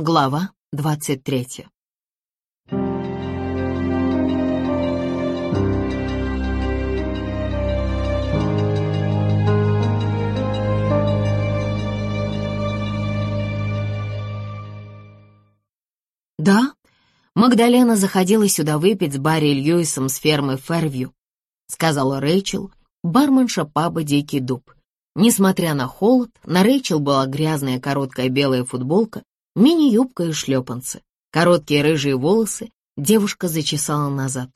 Глава двадцать третья. Да, Магдалена заходила сюда выпить с Барри Льюисом с фермы Фервью, сказала Рэйчел, барменша паба «Дикий дуб». Несмотря на холод, на Рэйчел была грязная короткая белая футболка, мини-юбка и шлепанцы. Короткие рыжие волосы девушка зачесала назад.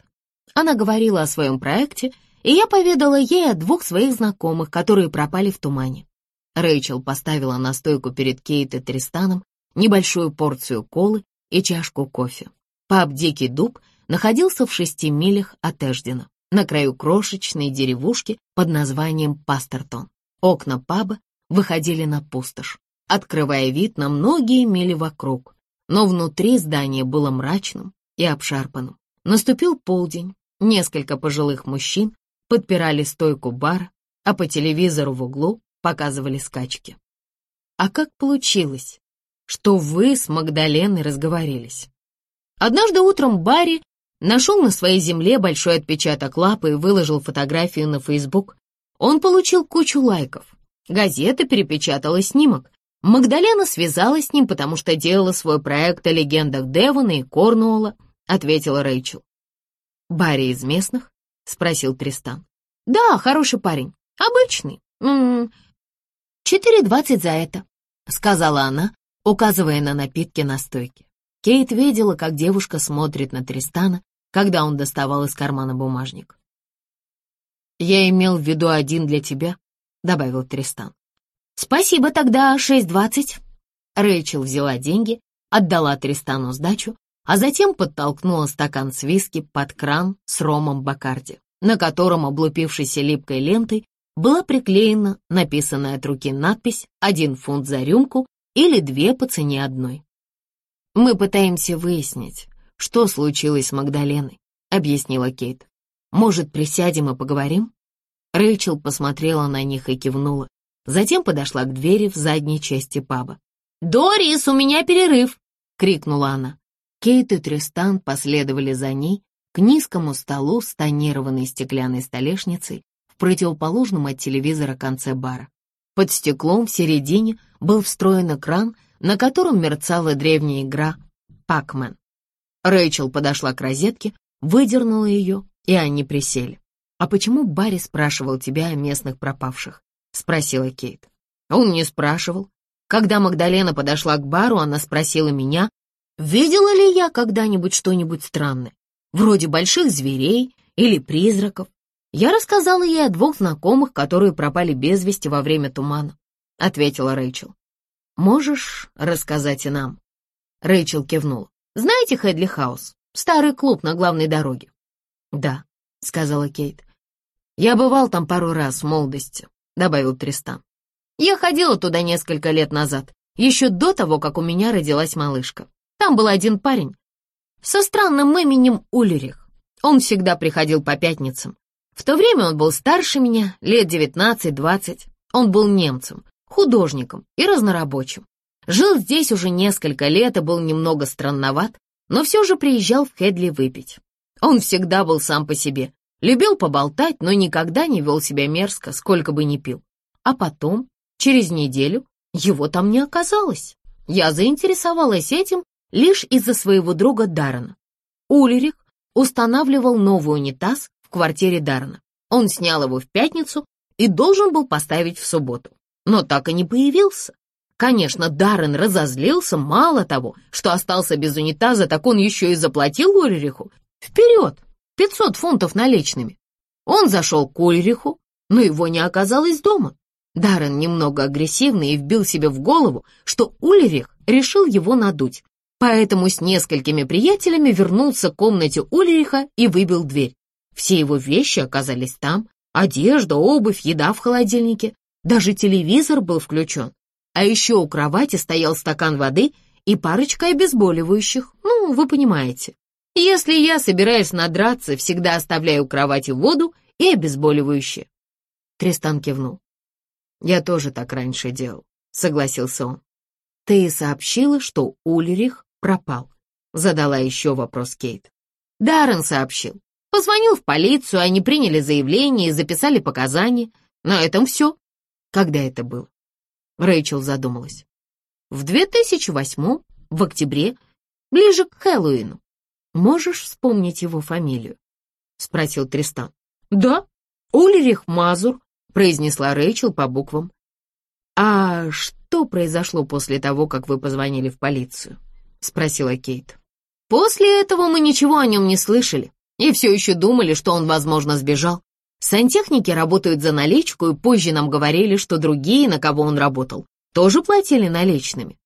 Она говорила о своем проекте, и я поведала ей о двух своих знакомых, которые пропали в тумане. Рэйчел поставила на стойку перед Кейт и Тристаном небольшую порцию колы и чашку кофе. Паб «Дикий дуб» находился в шести милях от Эждена, на краю крошечной деревушки под названием Пастертон. Окна паба выходили на пустошь, открывая вид на многие мили вокруг, но внутри здание было мрачным и обшарпанным. Наступил полдень, несколько пожилых мужчин подпирали стойку бара, а по телевизору в углу показывали скачки. А как получилось, что вы с Магдаленой разговорились? Однажды утром Барри нашел на своей земле большой отпечаток лапы и выложил фотографию на Фейсбук. Он получил кучу лайков. Газета перепечатала снимок. Магдалена связалась с ним, потому что делала свой проект о легендах Девона и Корнуолла, ответила Рэйчел. «Барри из местных?» — спросил Тристан. «Да, хороший парень. Обычный. Четыре двадцать за это», — сказала она, указывая на напитки на стойке. Кейт видела, как девушка смотрит на Тристана, когда он доставал из кармана бумажник. «Я имел в виду один для тебя», — добавил Тристан. «Спасибо тогда, шесть двадцать». Рэйчел взяла деньги, отдала Тристану сдачу, а затем подтолкнула стакан с виски под кран с ромом Бакарди, на котором, облупившейся липкой лентой, была приклеена написанная от руки надпись «Один фунт за рюмку» или «Две по цене одной». «Мы пытаемся выяснить, что случилось с Магдаленой», — объяснила Кейт. «Может, присядем и поговорим?» Рэйчел посмотрела на них и кивнула. Затем подошла к двери в задней части паба. «Дорис, у меня перерыв!» — крикнула она. Кейт и Тристан последовали за ней к низкому столу с тонированной стеклянной столешницей в противоположном от телевизора конце бара. Под стеклом в середине был встроен экран, на котором мерцала древняя игра «Пакмен». Рэйчел подошла к розетке, выдернула ее, и они присели. «А почему Барри спрашивал тебя о местных пропавших?» — спросила Кейт. Он не спрашивал. Когда Магдалена подошла к бару, она спросила меня, видела ли я когда-нибудь что-нибудь странное, вроде больших зверей или призраков. Я рассказала ей о двух знакомых, которые пропали без вести во время тумана, — ответила Рэйчел. «Можешь рассказать и нам?» Рэйчел кивнула. «Знаете Хэдли Хаус? Старый клуб на главной дороге?» «Да», — сказала Кейт. «Я бывал там пару раз в молодости», — добавил Тристан. «Я ходила туда несколько лет назад, еще до того, как у меня родилась малышка. Там был один парень со странным именем Улерих. Он всегда приходил по пятницам. В то время он был старше меня, лет девятнадцать-двадцать. Он был немцем, художником и разнорабочим. Жил здесь уже несколько лет и был немного странноват, но все же приезжал в Хедли выпить. Он всегда был сам по себе, Любил поболтать, но никогда не вел себя мерзко, сколько бы ни пил. А потом, через неделю, его там не оказалось. Я заинтересовалась этим лишь из-за своего друга Даррена. Ульрих устанавливал новый унитаз в квартире Даррена. Он снял его в пятницу и должен был поставить в субботу, но так и не появился. Конечно, Даррен разозлился, мало того, что остался без унитаза, так он еще и заплатил Ульриху. Вперед! Пятьсот фунтов наличными. Он зашел к Ульриху, но его не оказалось дома. Даррен немного агрессивный и вбил себе в голову, что Ульрих решил его надуть, поэтому с несколькими приятелями вернулся к комнате Ульриха и выбил дверь. Все его вещи оказались там, одежда, обувь, еда в холодильнике, даже телевизор был включен. А еще у кровати стоял стакан воды и парочка обезболивающих, ну, вы понимаете. Если я собираюсь надраться, всегда оставляю у кровати воду и обезболивающее. Тристан кивнул. Я тоже так раньше делал, согласился он. «Ты сообщила, что Ульрих пропал?» — задала еще вопрос Кейт. Даррен сообщил. Позвонил в полицию, они приняли заявление и записали показания. На этом все. Когда это было? Рэйчел задумалась. В 2008 в октябре, ближе к Хэллоуину. Можешь вспомнить его фамилию? Спросил Тристан. Да, Ульрих Мазур, произнесла Рэйчел по буквам. А что произошло после того, как вы позвонили в полицию? Спросила Кейт. После этого мы ничего о нем не слышали и все еще думали, что он, возможно, сбежал. Сантехники работают за наличку, и позже нам говорили, что другие, на кого он работал, тоже платили наличными.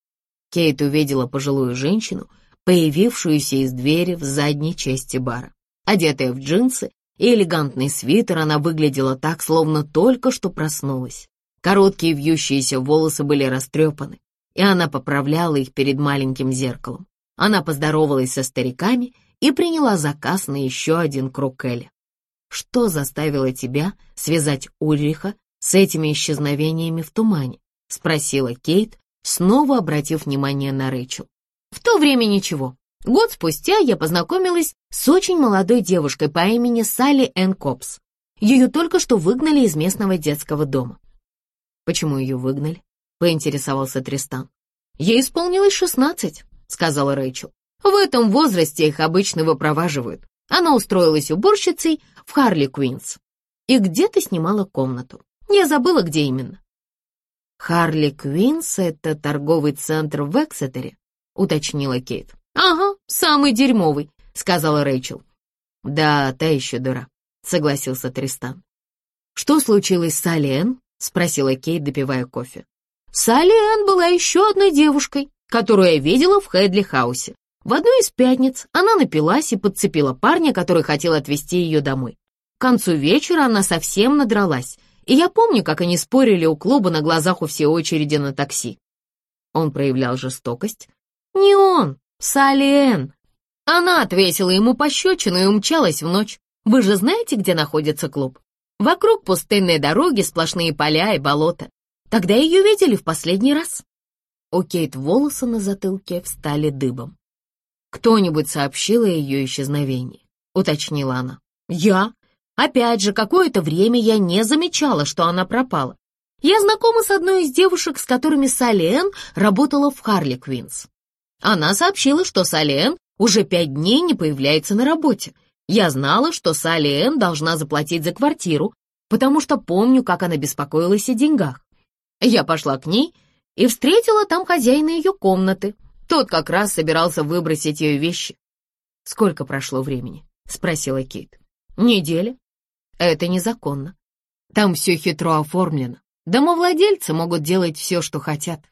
Кейт увидела пожилую женщину, появившуюся из двери в задней части бара. Одетая в джинсы и элегантный свитер, она выглядела так, словно только что проснулась. Короткие вьющиеся волосы были растрепаны, и она поправляла их перед маленьким зеркалом. Она поздоровалась со стариками и приняла заказ на еще один круг Элли. «Что заставило тебя связать Ульриха с этими исчезновениями в тумане?» — спросила Кейт, снова обратив внимание на Рэйчел. «В то время ничего. Год спустя я познакомилась с очень молодой девушкой по имени Салли Энн Копс. Ее только что выгнали из местного детского дома». «Почему ее выгнали?» — поинтересовался Тристан. «Ей исполнилось шестнадцать. — сказала Рэйчел. «В этом возрасте их обычно выпроваживают. Она устроилась уборщицей в Харли Квинс и где-то снимала комнату. Я забыла, где именно». «Харли Квинс — это торговый центр в Эксетере», — уточнила Кейт. «Ага, самый дерьмовый», — сказала Рэйчел. «Да, та еще дура», — согласился Тристан. «Что случилось с Салли спросила Кейт, допивая кофе. «Салли была еще одной девушкой», которую я видела в Хэдли-хаусе. В одну из пятниц она напилась и подцепила парня, который хотел отвезти ее домой. К концу вечера она совсем надралась, и я помню, как они спорили у клуба на глазах у всей очереди на такси. Он проявлял жестокость. Не он, Салли Она отвесила ему пощечину и умчалась в ночь. Вы же знаете, где находится клуб? Вокруг пустынной дороги, сплошные поля и болота. Тогда ее видели в последний раз. У Кейт волосы на затылке встали дыбом. «Кто-нибудь сообщил о ее исчезновении?» — уточнила она. «Я? Опять же, какое-то время я не замечала, что она пропала. Я знакома с одной из девушек, с которыми Салли Энн работала в Харли Квинс. Она сообщила, что Салли Энн уже пять дней не появляется на работе. Я знала, что Салли Энн должна заплатить за квартиру, потому что помню, как она беспокоилась о деньгах. Я пошла к ней и встретила там хозяина ее комнаты. Тот как раз собирался выбросить ее вещи. «Сколько прошло времени?» — спросила Кейт. «Неделя. Это незаконно. Там все хитро оформлено. Домовладельцы могут делать все, что хотят.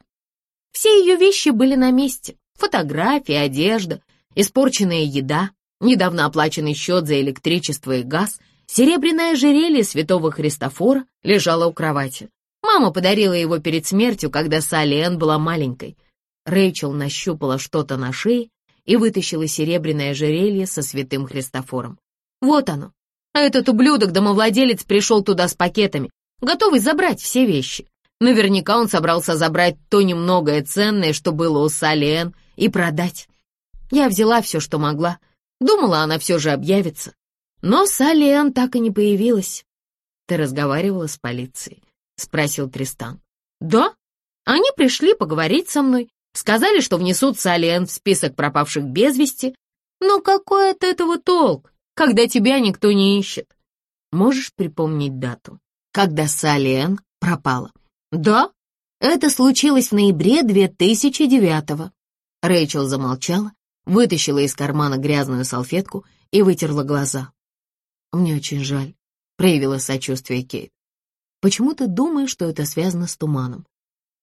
Все ее вещи были на месте. Фотографии, одежда, испорченная еда, недавно оплаченный счет за электричество и газ, серебряное ожерелье святого Христофора лежало у кровати. Мама подарила его перед смертью, когда Салли Энн была маленькой. Рэйчел нащупала что-то на шее и вытащила серебряное ожерелье со святым Христофором. Вот оно. А этот ублюдок-домовладелец пришел туда с пакетами, готовый забрать все вещи. Наверняка он собрался забрать то немногое ценное, что было у Салли Энн, и продать. Я взяла все, что могла. Думала, она все же объявится. Но Салли Энн так и не появилась. Ты разговаривала с полицией. — спросил Тристан. «Да, они пришли поговорить со мной, сказали, что внесут Салиэн в список пропавших без вести. Но какой от этого толк, когда тебя никто не ищет? Можешь припомнить дату, когда Салиэн пропала?» «Да, это случилось в ноябре 2009-го». Рэйчел замолчала, вытащила из кармана грязную салфетку и вытерла глаза. «Мне очень жаль», — проявила сочувствие Кейт. Почему ты думаешь, что это связано с туманом?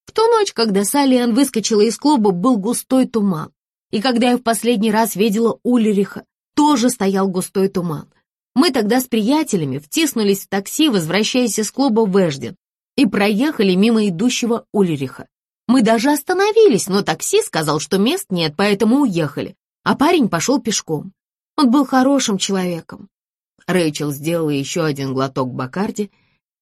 В ту ночь, когда Салиан выскочила из клуба, был густой туман. И когда я в последний раз видела Ульриха, тоже стоял густой туман. Мы тогда с приятелями втиснулись в такси, возвращаясь из клуба в Эжден, и проехали мимо идущего Ульриха. Мы даже остановились, но такси сказал, что мест нет, поэтому уехали, а парень пошел пешком. Он был хорошим человеком. Рэйчел сделала еще один глоток Бакарди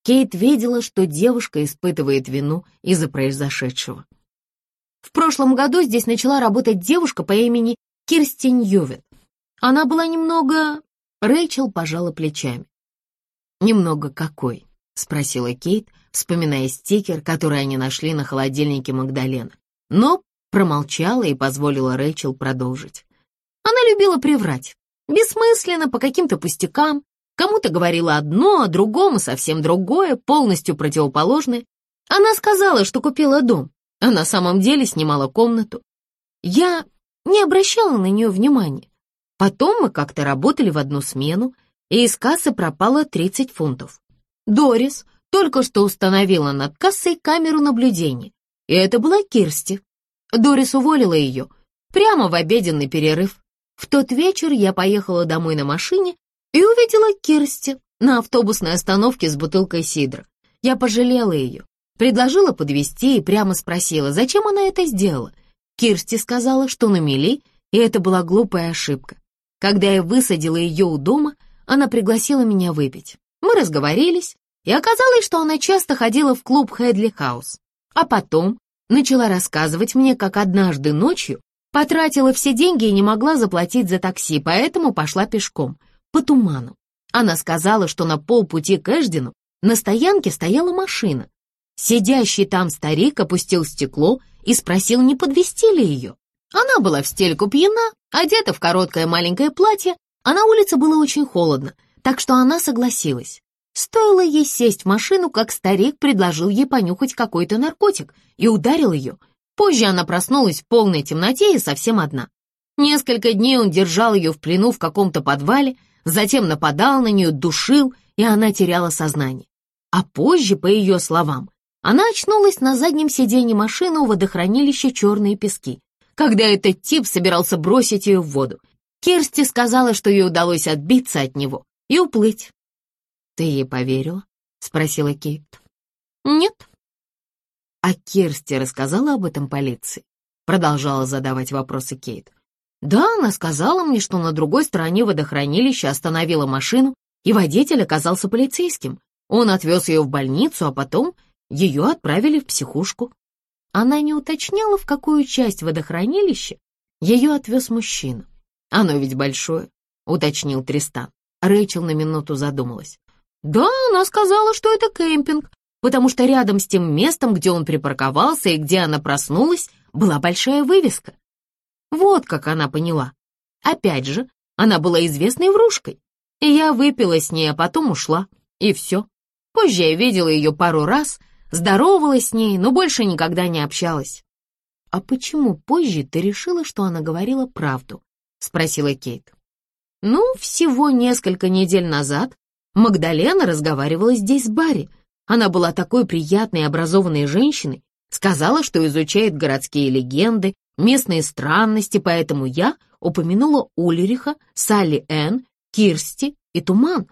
Кейт видела, что девушка испытывает вину из-за произошедшего. В прошлом году здесь начала работать девушка по имени Кирстин Ювет. Она была немного... Рэйчел пожала плечами. «Немного какой?» — спросила Кейт, вспоминая стикер, который они нашли на холодильнике Магдалена. Но промолчала и позволила Рэйчел продолжить. Она любила приврать. Бессмысленно, по каким-то пустякам. Кому-то говорила одно, а другому совсем другое, полностью противоположное. Она сказала, что купила дом, а на самом деле снимала комнату. Я не обращала на нее внимания. Потом мы как-то работали в одну смену, и из кассы пропало 30 фунтов. Дорис только что установила над кассой камеру наблюдения, и это была Кирсти. Дорис уволила ее прямо в обеденный перерыв. В тот вечер я поехала домой на машине и увидела Кирсти на автобусной остановке с бутылкой сидра. Я пожалела ее, предложила подвезти и прямо спросила, зачем она это сделала. Кирсти сказала, что на мели, и это была глупая ошибка. Когда я высадила ее у дома, она пригласила меня выпить. Мы разговорились, и оказалось, что она часто ходила в клуб Хэдли Хаус. А потом начала рассказывать мне, как однажды ночью потратила все деньги и не могла заплатить за такси, поэтому пошла пешком, по туману. Она сказала, что на полпути к Эждину на стоянке стояла машина. Сидящий там старик опустил стекло и спросил, не подвести ли ее. Она была в стельку пьяна, одета в короткое маленькое платье, а на улице было очень холодно, так что она согласилась. Стоило ей сесть в машину, как старик предложил ей понюхать какой-то наркотик и ударил ее. Позже она проснулась в полной темноте и совсем одна. Несколько дней он держал ее в плену в каком-то подвале, затем нападал на нее, душил, и она теряла сознание. А позже, по ее словам, она очнулась на заднем сиденье машины у водохранилища «Черные пески», когда этот тип собирался бросить ее в воду. Кирсти сказала, что ей удалось отбиться от него и уплыть. «Ты ей поверила?» — спросила Кейт. «Нет». «А Кирсти рассказала об этом полиции?» — продолжала задавать вопросы Кейт. «Да, она сказала мне, что на другой стороне водохранилища остановила машину, и водитель оказался полицейским. Он отвез ее в больницу, а потом ее отправили в психушку. Она не уточняла, в какую часть водохранилища ее отвез мужчина. Оно ведь большое, уточнил Тристан. Рэйчел на минуту задумалась. Да, она сказала, что это кемпинг, потому что рядом с тем местом, где он припарковался и где она проснулась, была большая вывеска. Вот как она поняла. Опять же, она была известной врушкой. И я выпила с ней, а потом ушла. И все. Позже я видела ее пару раз, здоровалась с ней, но больше никогда не общалась. «А почему позже ты решила, что она говорила правду?» — спросила Кейт. «Ну, всего несколько недель назад Магдалена разговаривала здесь с Барри. Она была такой приятной и образованной женщиной, сказала, что изучает городские легенды, местные странности, поэтому я упомянула Ульриха, Салли Энн, Кирсти и Туман.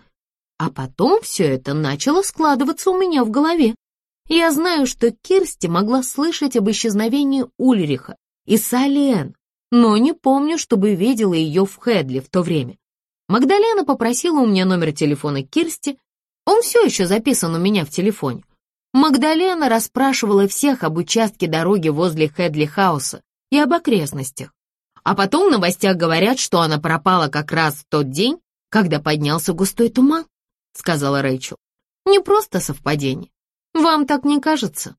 А потом все это начало складываться у меня в голове. Я знаю, что Кирсти могла слышать об исчезновении Ульриха и Салли Энн, но не помню, чтобы видела ее в Хедли в то время. Магдалена попросила у меня номер телефона Кирсти. Он все еще записан у меня в телефоне. Магдалена расспрашивала всех об участке дороги возле Хедли Хауса и об окрестностях. А потом в новостях говорят, что она пропала как раз в тот день, когда поднялся густой туман, сказала Рэйчел. Не просто совпадение. Вам так не кажется?